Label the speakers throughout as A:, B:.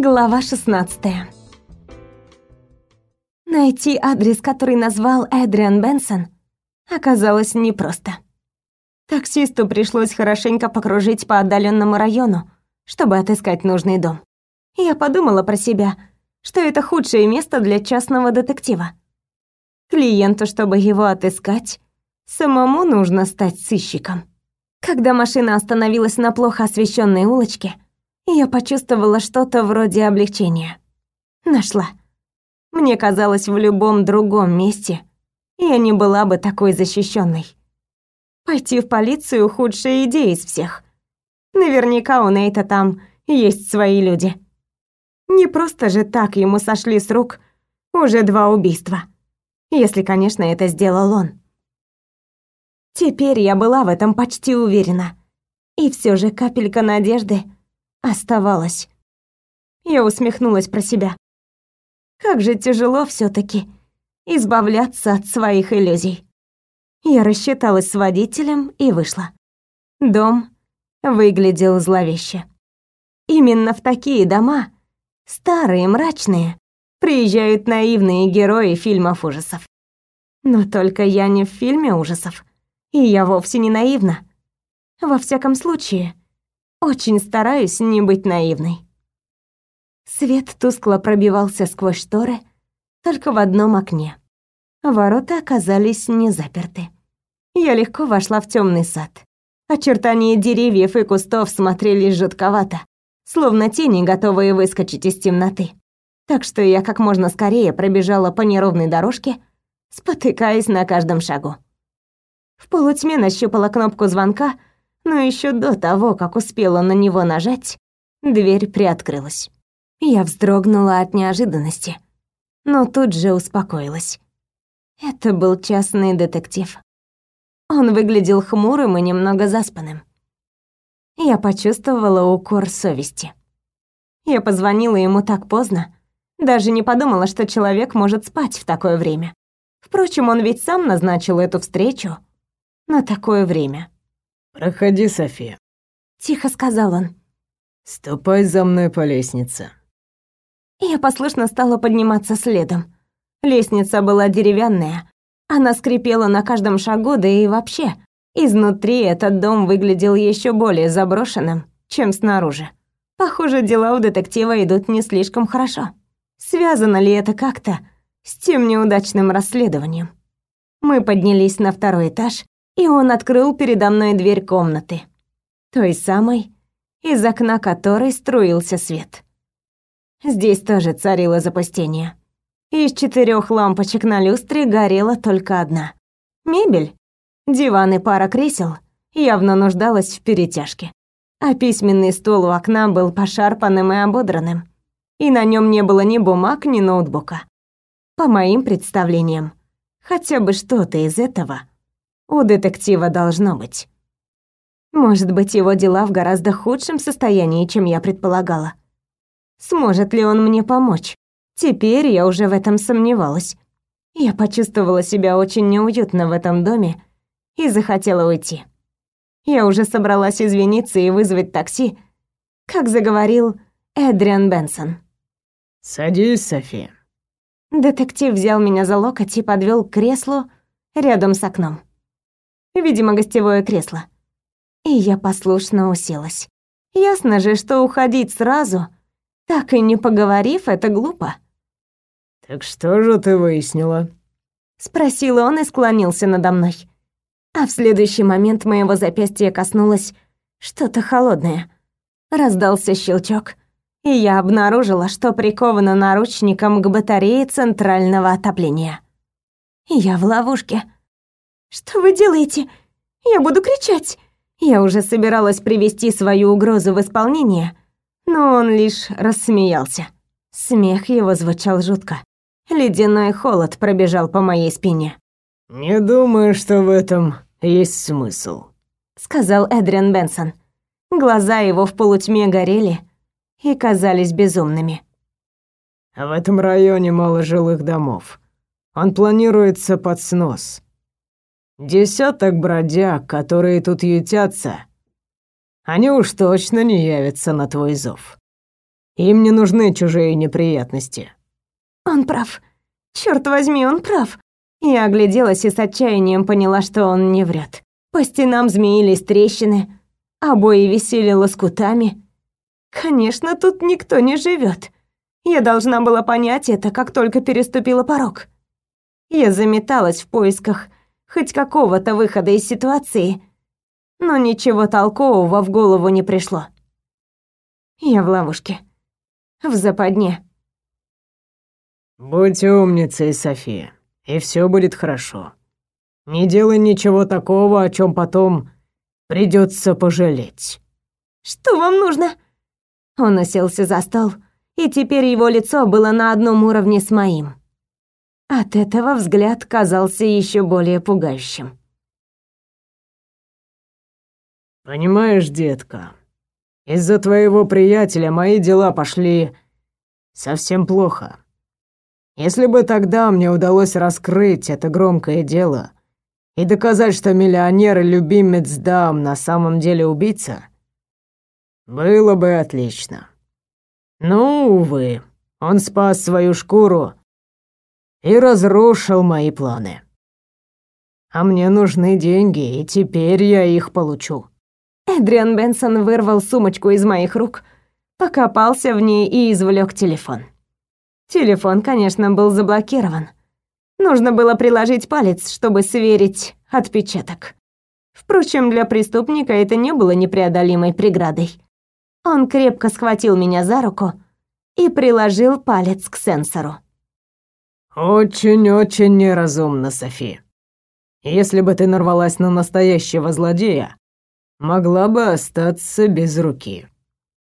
A: Глава 16. Найти адрес, который назвал Эдриан Бенсон, оказалось непросто. Таксисту пришлось хорошенько покружить по отдаленному району, чтобы отыскать нужный дом. Я подумала про себя, что это худшее место для частного детектива. Клиенту, чтобы его отыскать, самому нужно стать сыщиком. Когда машина остановилась на плохо освещенной улочке, я почувствовала что-то вроде облегчения. Нашла. Мне казалось, в любом другом месте я не была бы такой защищенной. Пойти в полицию — худшая идея из всех. Наверняка у Нейта там есть свои люди. Не просто же так ему сошли с рук уже два убийства. Если, конечно, это сделал он. Теперь я была в этом почти уверена. И все же капелька надежды — оставалось. Я усмехнулась про себя. Как же тяжело все таки избавляться от своих иллюзий. Я рассчиталась с водителем и вышла. Дом выглядел зловеще. Именно в такие дома, старые, мрачные, приезжают наивные герои фильмов ужасов. Но только я не в фильме ужасов, и я вовсе не наивна. Во всяком случае, очень стараюсь не быть наивной. Свет тускло пробивался сквозь шторы, только в одном окне. Ворота оказались не заперты. Я легко вошла в темный сад. Очертания деревьев и кустов смотрелись жутковато, словно тени, готовые выскочить из темноты. Так что я как можно скорее пробежала по неровной дорожке, спотыкаясь на каждом шагу. В полутьме нащупала кнопку звонка — но еще до того, как успела на него нажать, дверь приоткрылась. Я вздрогнула от неожиданности, но тут же успокоилась. Это был частный детектив. Он выглядел хмурым и немного заспанным. Я почувствовала укор совести. Я позвонила ему так поздно, даже не подумала, что человек может спать в такое время. Впрочем, он ведь сам назначил эту встречу на такое время.
B: «Проходи, София», —
A: тихо сказал он.
B: «Ступай за мной по лестнице».
A: Я послушно стала подниматься следом. Лестница была деревянная. Она скрипела на каждом шагу, да и вообще. Изнутри этот дом выглядел еще более заброшенным, чем снаружи. Похоже, дела у детектива идут не слишком хорошо. Связано ли это как-то с тем неудачным расследованием? Мы поднялись на второй этаж, и он открыл передо мной дверь комнаты, той самой, из окна которой струился свет. Здесь тоже царило запустение. Из четырех лампочек на люстре горела только одна. Мебель, диван и пара кресел явно нуждалась в перетяжке. А письменный стол у окна был пошарпанным и ободранным, и на нем не было ни бумаг, ни ноутбука. По моим представлениям, хотя бы что-то из этого у детектива должно быть. Может быть, его дела в гораздо худшем состоянии, чем я предполагала. Сможет ли он мне помочь? Теперь я уже в этом сомневалась. Я почувствовала себя очень неуютно в этом доме и захотела уйти. Я уже собралась извиниться и вызвать такси, как заговорил Эдриан Бенсон.
B: «Садись, София».
A: Детектив взял меня за локоть и подвел к креслу рядом с окном видимо, гостевое кресло. И я послушно уселась. Ясно же, что уходить сразу, так и не поговорив, это глупо.
B: «Так что же ты выяснила?»
A: Спросил он и склонился надо мной. А в следующий момент моего запястья коснулось что-то холодное. Раздался щелчок, и я обнаружила, что прикована наручником к батарее центрального отопления. Я в ловушке. «Что вы делаете? Я буду кричать!» Я уже собиралась привести свою угрозу в исполнение, но он лишь рассмеялся. Смех его звучал жутко. Ледяной холод пробежал по моей спине.
B: «Не думаю, что в этом есть смысл», —
A: сказал Эдриан Бенсон. Глаза его в полутьме горели и казались безумными.
B: «В этом районе мало жилых домов. Он планируется под снос. Десяток бродяг, которые тут ютятся, они уж точно не явятся на твой зов. Им не нужны чужие неприятности.
A: Он прав. Черт возьми, он прав. Я огляделась и с отчаянием поняла, что он не врет. По стенам змеились трещины, обои висели лоскутами. Конечно, тут никто не живет. Я должна была понять это, как только переступила порог. Я заметалась в поисках хоть какого-то выхода из ситуации, но ничего толкового в голову не пришло. Я в ловушке. В западне.
B: «Будь умницей, София, и все будет хорошо. Не делай ничего такого, о чем потом придется пожалеть».
A: «Что вам нужно?» Он уселся за стол, и теперь его лицо было на одном уровне с моим. От этого взгляд казался еще более пугающим.
B: «Понимаешь, детка, из-за твоего приятеля мои дела пошли совсем плохо. Если бы тогда мне удалось раскрыть это громкое дело и доказать, что миллионер и любимец дам на самом деле убийца, было бы отлично. Но, увы, он спас свою шкуру и разрушил мои планы. А мне нужны деньги, и теперь я их получу.
A: Эдриан Бенсон вырвал сумочку из моих рук, покопался в ней и извлек телефон. Телефон, конечно, был заблокирован. Нужно было приложить палец, чтобы сверить отпечаток. Впрочем, для преступника это не было непреодолимой преградой. Он крепко схватил меня за руку и приложил палец к сенсору.
B: «Очень-очень неразумно, Софи. Если бы ты нарвалась на настоящего злодея, могла бы остаться без руки».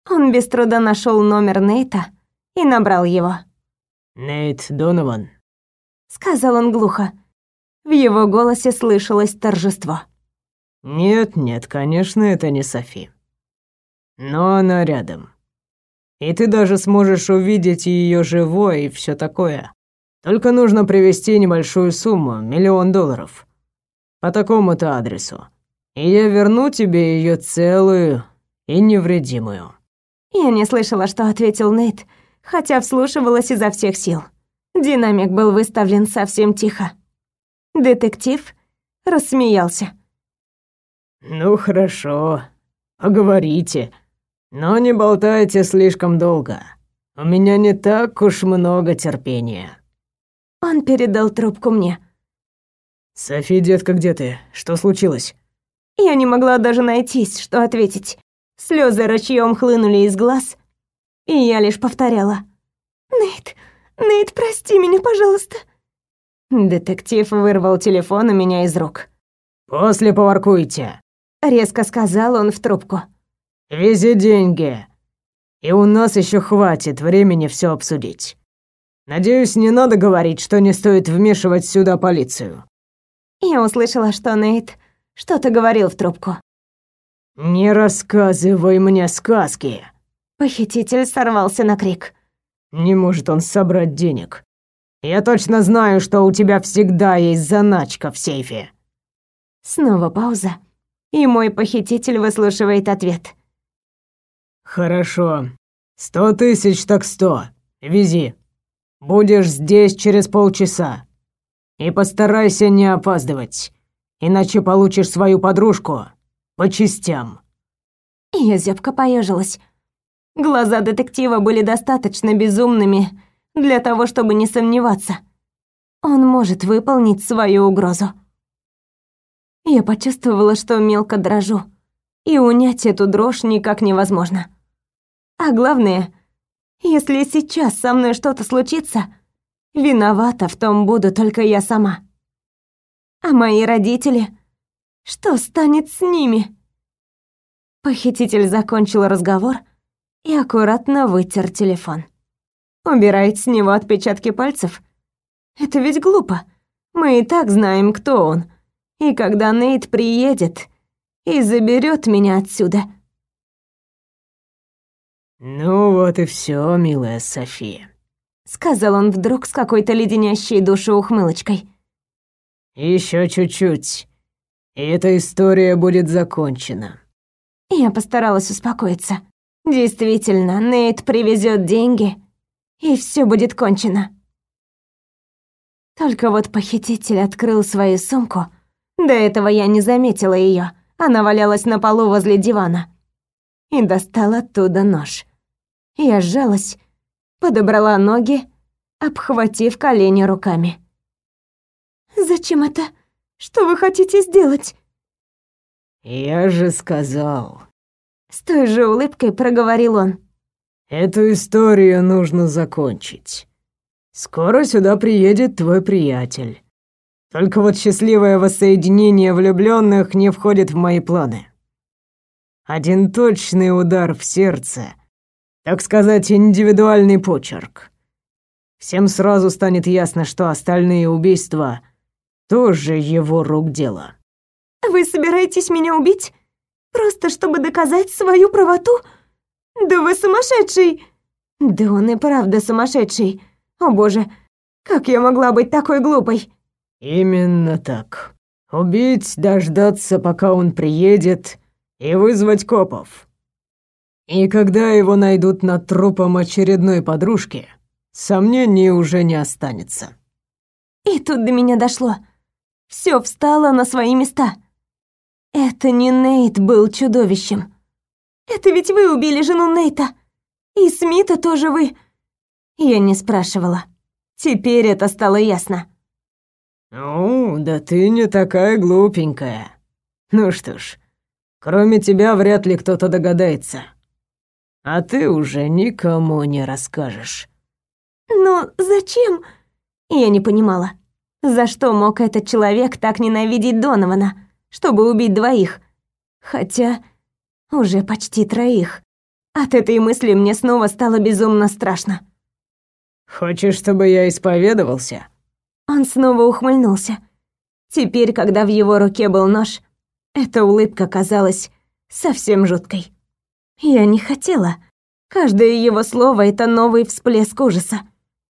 A: Он без труда нашел номер Нейта и набрал его.
B: «Нейт Донован», —
A: сказал он глухо. В его голосе слышалось торжество.
B: «Нет-нет, конечно, это не Софи. Но она рядом. И ты даже сможешь увидеть ее живой и все такое. Только нужно привезти небольшую сумму, миллион долларов, по такому-то адресу и я верну тебе ее целую и невредимую».
A: Я не слышала, что ответил Нейт, хотя вслушивалась изо всех сил. Динамик был выставлен совсем тихо. Детектив рассмеялся.
B: «Ну хорошо, поговорите, но не болтайте слишком долго. У меня не так уж много терпения».
A: Он передал трубку мне.
B: «Софи, детка, где ты? Что случилось?»
A: Я не могла даже найтись, что ответить. Слезы ручьем хлынули из глаз, и я лишь повторяла. «Нейт, Нейт, прости меня, пожалуйста». Детектив вырвал телефон у меня из рук.
B: «После поворкуйте», —
A: резко сказал он в трубку.
B: «Вези деньги, и у нас еще хватит времени все обсудить. Надеюсь, не надо говорить, что не стоит вмешивать сюда полицию».
A: Я услышала, что Нейт что-то говорил в трубку.
B: «Не рассказывай мне сказки!»
A: Похититель сорвался на крик.
B: «Не может он собрать денег. Я точно знаю, что у тебя всегда есть заначка в сейфе».
A: Снова пауза, и мой похититель выслушивает ответ.
B: «Хорошо. Сто тысяч так сто. Вези. Будешь здесь через полчаса. И постарайся не опаздывать иначе получишь свою подружку по частям».
A: Я зябко поежилась. Глаза детектива были достаточно безумными для того, чтобы не сомневаться. Он может выполнить свою угрозу. Я почувствовала, что мелко дрожу, и унять эту дрожь никак невозможно. А главное, если сейчас со мной что-то случится, виновата в том буду только я сама. А мои родители? Что станет с ними? Похититель закончил разговор и аккуратно вытер телефон. Убирает с него отпечатки пальцев? Это ведь глупо. Мы и так знаем, кто он. И когда Нейт приедет и заберет меня отсюда.
B: «Ну вот и все, милая София», —
A: сказал он вдруг с какой-то леденящей душу ухмылочкой.
B: Еще чуть-чуть, и эта история будет закончена.
A: Я постаралась успокоиться. Действительно, Нейт привезет деньги, и все будет кончено. Только вот похититель открыл свою сумку. До этого я не заметила ее. Она валялась на полу возле дивана. И достал оттуда нож. Я сжалась, подобрала ноги, обхватив колени руками. «Зачем это? Что вы хотите сделать?»
B: «Я же сказал».
A: С той же улыбкой проговорил он.
B: «Эту историю нужно закончить. Скоро сюда приедет твой приятель. Только вот счастливое воссоединение влюбленных не входит в мои планы. Один точный удар в сердце, так сказать, индивидуальный почерк. Всем сразу станет ясно, что остальные убийства тоже его рук дело.
A: Вы собираетесь меня убить? Просто чтобы доказать свою правоту? Да вы сумасшедший! Да он и правда сумасшедший. О боже, как я могла быть такой глупой?
B: Именно так. Убить, дождаться, пока он приедет, и вызвать копов. И когда его найдут над трупом очередной подружки, сомнений уже не останется.
A: И тут до меня дошло. Все встало на свои места. Это не Нейт был чудовищем. Это ведь вы убили жену Нейта. И Смита тоже вы. Я не спрашивала. Теперь это стало ясно.
B: «Ну, да ты не такая глупенькая. Ну что ж, кроме тебя вряд ли кто-то догадается. А ты уже никому не расскажешь».
A: «Но зачем?» Я не понимала. За что мог этот человек так ненавидеть Донована, чтобы убить двоих? Хотя уже почти троих. От этой мысли мне снова стало безумно страшно.
B: «Хочешь, чтобы я исповедовался?»
A: Он снова ухмыльнулся. Теперь, когда в его руке был нож, эта улыбка казалась совсем жуткой. Я не хотела. Каждое его слово — это новый всплеск ужаса.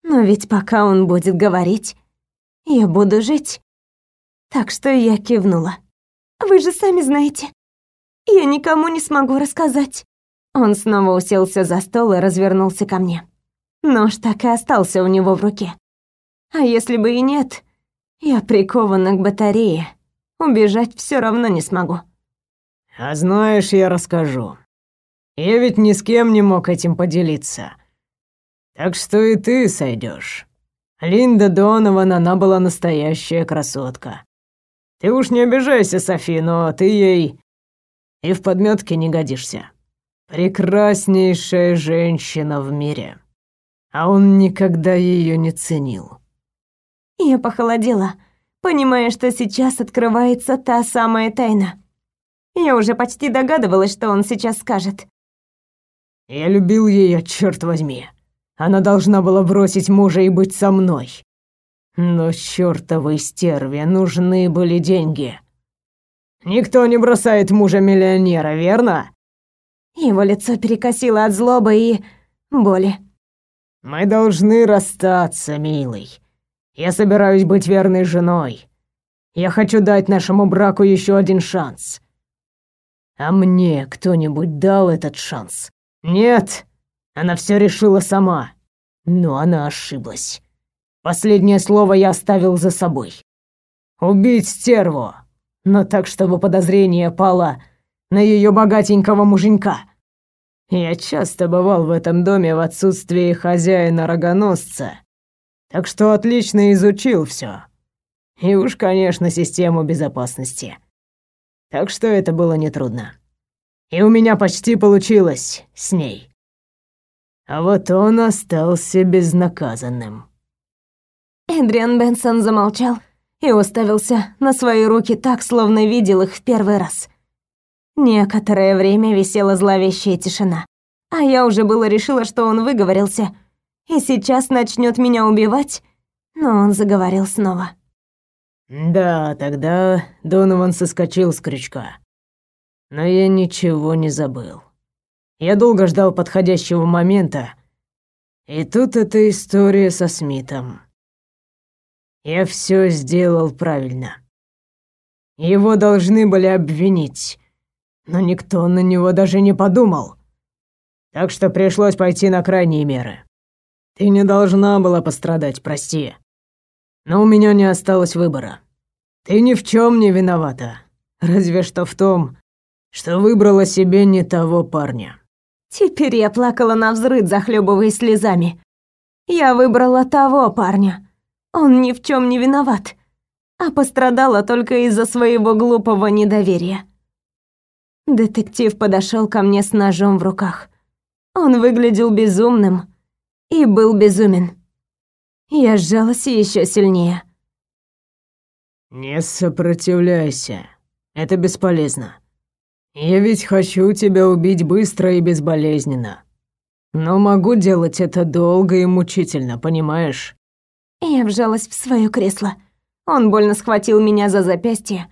A: Но ведь пока он будет говорить, я буду жить. Так что я кивнула. «Вы же сами знаете. Я никому не смогу рассказать». Он снова уселся за стол и развернулся ко мне. Нож так и остался у него в руке. А если бы и нет, я прикована к батарее. Убежать все равно не смогу.
B: А знаешь, я расскажу. Я ведь ни с кем не мог этим поделиться. Так что и ты сойдешь. Линда Донован, она была настоящая красотка. Ты уж не обижайся, Софи, но ты ей и в подметке не годишься. Прекраснейшая женщина в мире а он никогда ее не ценил.
A: Я похолодела, понимая, что сейчас открывается та самая тайна. Я уже почти догадывалась, что он сейчас скажет.
B: Я любил ее, черт возьми. Она должна была бросить мужа и быть со мной. Но чертовой стерве нужны были деньги. Никто не бросает мужа миллионера, верно?
A: Его лицо перекосило от злобы и боли.
B: Мы должны расстаться, милый. Я собираюсь быть верной женой. Я хочу дать нашему браку еще один шанс. А мне кто-нибудь дал этот шанс? Нет, она все решила сама. Но она ошиблась. Последнее слово я оставил за собой. Убить стерву, но так, чтобы подозрение пало на ее богатенького муженька. Я часто бывал в этом доме в отсутствии хозяина-рогоносца, так что отлично изучил все. И уж, конечно, систему безопасности. Так что это было нетрудно. И у меня почти получилось с ней. А вот он остался безнаказанным.
A: Эдриан Бенсон замолчал и уставился на свои руки так, словно видел их в первый раз. Некоторое время висела зловещая тишина. А я уже было решила, что он выговорился и сейчас начнет меня убивать, но он заговорил снова.
B: Да, тогда Донован соскочил с крючка. Но я ничего не забыл. Я долго ждал подходящего момента, и тут эта история со Смитом. Я все сделал правильно. Его должны были обвинить, но никто на него даже не подумал. Так что пришлось пойти на крайние меры. Ты не должна была пострадать, прости. Но у меня не осталось выбора. Ты ни в чем не виновата. Разве что в том, что выбрала себе не того парня.
A: Теперь я плакала на взрыд, захлебываясь слезами. Я выбрала того парня. Он ни в чем не виноват, а пострадала только из-за своего глупого недоверия. Детектив подошел ко мне с ножом в руках. Он выглядел безумным и был безумен. Я сжалась еще сильнее.
B: «Не сопротивляйся. Это бесполезно. Я ведь хочу тебя убить быстро и безболезненно. Но могу делать это долго и мучительно, понимаешь?»
A: Я вжалась в свое кресло. Он больно схватил меня за запястье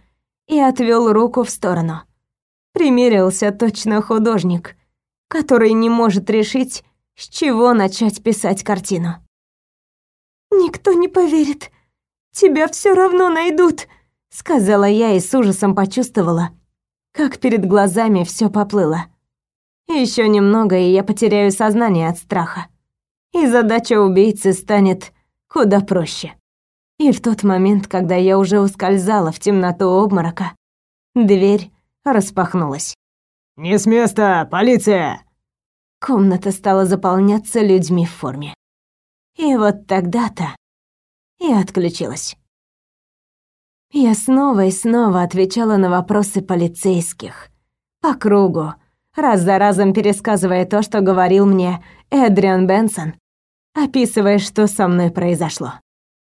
A: и отвел руку в сторону. Примерился точно художник, который не может решить, с чего начать писать картину. «Никто не поверит. Тебя все равно найдут», — сказала я и с ужасом почувствовала, как перед глазами все поплыло. Еще немного, и я потеряю сознание от страха. И задача убийцы станет куда проще. И в тот момент, когда я уже ускользала в темноту обморока, дверь распахнулась.
B: «Не с места! Полиция!»
A: Комната стала заполняться людьми в форме. И вот тогда-то я отключилась. Я снова и снова отвечала на вопросы полицейских. По кругу, раз за разом пересказывая то, что говорил мне Эдриан Бенсон, описывая, что со мной произошло.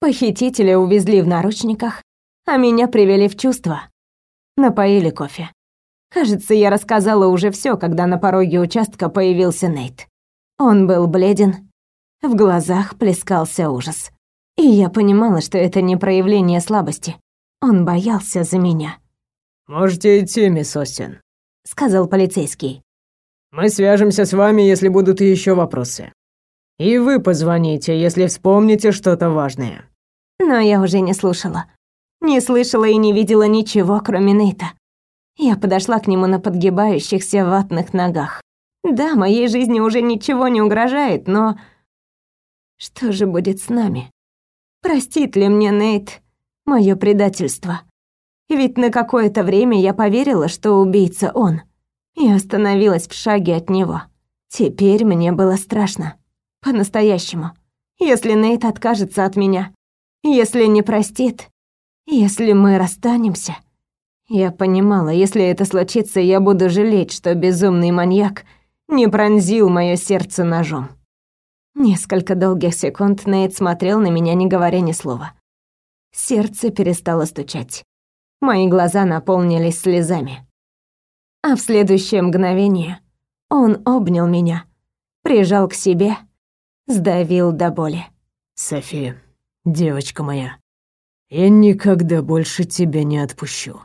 A: Похитителя увезли в наручниках, а меня привели в чувство. Напоили кофе. Кажется, я рассказала уже все, когда на пороге участка появился Нейт. Он был бледен, в глазах плескался ужас. И я понимала, что это не проявление слабости. Он боялся за меня.
B: «Можете идти, мисс Остин», —
A: сказал полицейский.
B: «Мы свяжемся с вами, если будут еще вопросы. И вы позвоните, если вспомните что-то важное».
A: Но я уже не слушала. Не слышала и не видела ничего, кроме Нейта. Я подошла к нему на подгибающихся ватных ногах. Да, моей жизни уже ничего не угрожает, но... Что же будет с нами? Простит ли мне Нейт мое предательство? Ведь на какое-то время я поверила, что убийца он, и остановилась в шаге от него. Теперь мне было страшно. По-настоящему. Если Нейт откажется от меня, если не простит, если мы расстанемся... Я понимала, если это случится, я буду жалеть, что безумный маньяк не пронзил моё сердце ножом. Несколько долгих секунд Нейт смотрел на меня, не говоря ни слова. Сердце перестало стучать. Мои глаза наполнились слезами. А в следующее мгновение он обнял меня, прижал к себе, сдавил до боли.
B: «София, девочка моя, я никогда больше тебя не отпущу».